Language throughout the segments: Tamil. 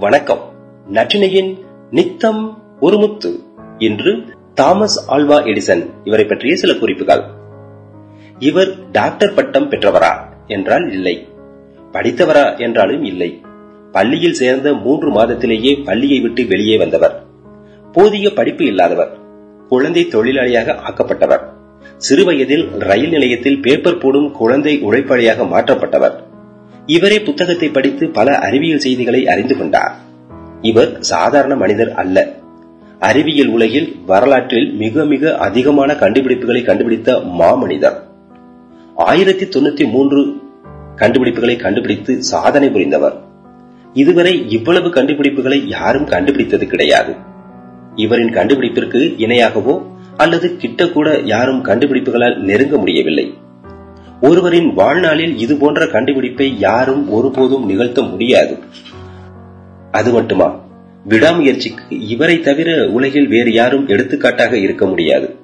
வணக்கம். நற்றினையின் நித்தம் ஒருமுத்து என்று இன்று தாமஸ் ஆல்வா எடிசன் இவரை பற்றிய சில குறிப்புகள். இவர் டாக்டர் பட்டம் பெற்றவரா என்றால் இல்லை. படித்தவரா என்றாலும் இல்லை. பள்ளியில் சேர்ந்த மூன்று மாதத்திலேயே பள்ளியை விட்டு வெளியே வந்தவர். போதிய படிப்பு இல்லாதவர். குழந்தை தொழிலாளியாக ஆக்கப்பட்டவர். சிறுவயதில் ரயில் நிலையத்தில் பேப்பர் போடும் குழந்தை உழைப்பாளியாக மாற்றப்பட்டவர். இவரே புத்தகத்தை படித்து பல அறிவியல் செய்திகளை அறிந்து கொண்டார். இவர் சாதாரண மனிதர் அல்ல. அறிவியல் உலகில் வரலாற்றில் மிக மிக அதிகமான கண்டுபிடிப்புகளை கண்டுபிடித்த மாமனிதர். ஆயிரத்தி தொண்ணூத்தி மூன்று கண்டுபிடிப்புகளை கண்டுபிடித்து சாதனை புரிந்தவர். இதுவரை இவ்வளவு கண்டுபிடிப்புகளை யாரும் கண்டுபிடித்தது கிடையாது. இவரின் கண்டுபிடிப்பிற்கு இணையாகவோ அல்லது கிட்ட கூட யாரும் கண்டுபிடிப்புகளால் நெருங்க முடியவில்லை. ஒருவரின் வாழ்நாளில் இது போன்ற கண்டுபிடிப்பை யாரும் ஒருபோதும் நிகழ்த்த முடியாது. அது மட்டுமா? விடாமுயற்சிக்கு இவரை தவிர உலகில் வேறு யாரும் எடுத்துக்காட்டாக இருக்க முடியாது.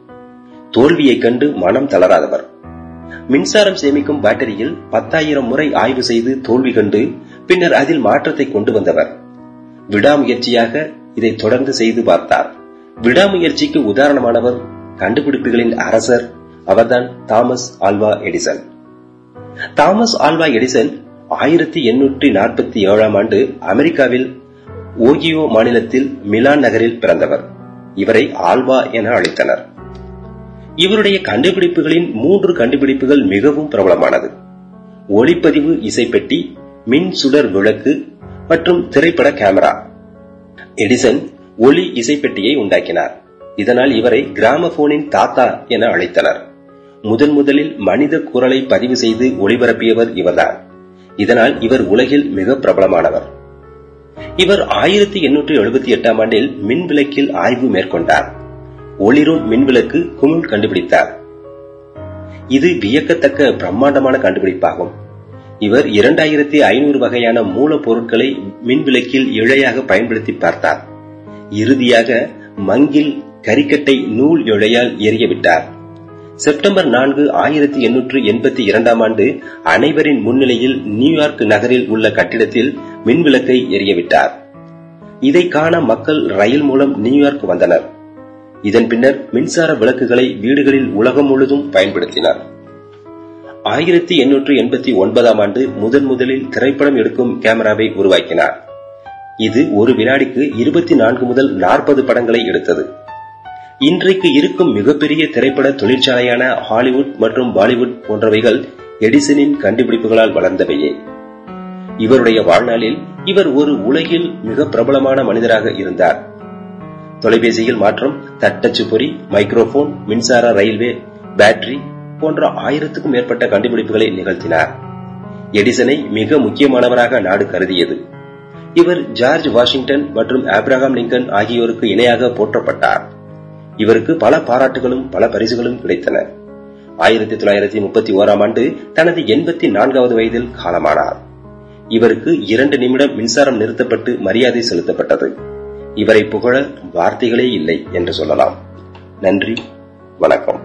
தோல்வியை கண்டு மனம் தளராதவர். மின்சாரம் சேமிக்கும் பேட்டரியில் பத்தாயிரம் முறை ஆய்வு செய்து தோல்வி கண்டு பின்னர் அதில் மாற்றத்தை கொண்டு வந்தவர். விடாமுயற்சியாக இதை தொடர்ந்து செய்து பார்த்தார். விடாமுயற்சிக்கு உதாரணமானவர் கண்டுபிடிப்புகளின் அரசர் அவர்தான் Thomas Alva Edison. Thomas Alva Edison ஆயிரத்தி எண்ணூற்றி நாற்பத்தி ஏழாம் ஆண்டு அமெரிக்காவில் ஓகியோ மாநிலத்தில் மிலான் நகரில் பிறந்தவர். இவரை ஆல்வா என அழைத்தனர். இவருடைய கண்டுபிடிப்புகளின் மூன்று கண்டுபிடிப்புகள் மிகவும் பிரபலமானது. ஒளிப்பதிவு இசைப்பெட்டி மின் சுடர் விளக்கு மற்றும் திரைப்பட கேமரா. எடிசன் ஒளி இசைப்பெட்டியை உண்டாக்கினார். இதனால் இவரை கிராமபோனின் தாத்தா என அழைத்தனர். முதன் முதலில் மனித குரலை பதிவு செய்து ஒளிபரப்பியவர் இவர்தான். இதனால் இவர் உலகில் மிக பிரபலமானவர். இவர் ஆயிரத்தி எண்ணூற்றி எழுபத்தி எட்டாம் ஆண்டில் மின்விளக்கில் ஆய்வு மேற்கொண்டார். ஒளிரும் மின்விளக்கு குமிழ் கண்டுபிடித்தார். இது வியக்கத்தக்க பிரம்மாண்டமான கண்டுபிடிப்பாகும். இவர் இரண்டாயிரத்தி ஐநூறு வகையான மூலப்பொருட்களை மின்விளக்கில் இழையாக பயன்படுத்தி பார்த்தார். இறுதியாக மங்கில் கரிக்கட்டை நூல் இழையால் எரியவிட்டார் செப்டம்பர் நான்கு ஆயிரத்தி எண்ணூற்று எண்பத்தி இரண்டாம் ஆண்டு அனைவரின் முன்னிலையில் நியூயார்க் நகரில் உள்ள கட்டிடத்தில் மின்விளக்கை எரியவிட்டார். இதை காண மக்கள் ரயில் மூலம் நியூயார்க் வந்தனர். இதன் பின்னர் மின்சார விளக்குகளை வீடுகளில் உலகம் முழுதும் பயன்படுத்தினார். ஆயிரத்தி எண்ணூற்று எண்பத்தி ஒன்பதாம் ஆண்டு முதன் முதலில் திரைப்படம் எடுக்கும் கேமராவை உருவாக்கினார். இது ஒரு வினாடிக்கு இருபத்தி நான்கு முதல் நாற்பது படங்களை எடுத்தது. இன்றைக்கு இருக்கும் மிகப்பெரிய திரைப்பட தொழிற்சாலையான ஹாலிவுட் மற்றும் பாலிவுட் போன்றவைகள் எடிசனின் கண்டுபிடிப்புகளால் வளர்ந்தவையே. இவருடைய வாழ்நாளில் இவர் ஒரு உலகில் மிக பிரபலமான மனிதராக இருந்தார். தொலைபேசியில் மாற்றம் தட்டச்சு பொறி மைக்ரோபோன் மின்சார ரயில்வே பேட்டரி போன்ற ஆயிரத்துக்கும் மேற்பட்ட கண்டுபிடிப்புகளை நிகழ்த்தினார். எடிசனை மிக முக்கியமானவராக நாடு கருதியது. இவர் ஜார்ஜ் வாஷிங்டன் மற்றும் ஆப்ரஹாம் லிங்கன் ஆகியோருக்கு இணையாக போற்றப்பட்டார். இவருக்கு பல பாராட்டுகளும் பல பரிசுகளும் கிடைத்தன. ஆயிரத்தி தொள்ளாயிரத்தி முப்பத்தி ஓராம் ஆண்டு தனது எண்பத்தி நான்காவது வயதில் காலமானார். இவருக்கு இரண்டு நிமிடம் மின்சாரம் நிறுத்தப்பட்டு மரியாதை செலுத்தப்பட்டது. இவரை புகழ வார்த்தைகளே இல்லை என்று சொல்லலாம். நன்றி வணக்கம்.